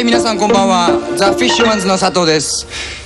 はい皆さんこんばんは。ザ・フィッシュマンズの佐藤です。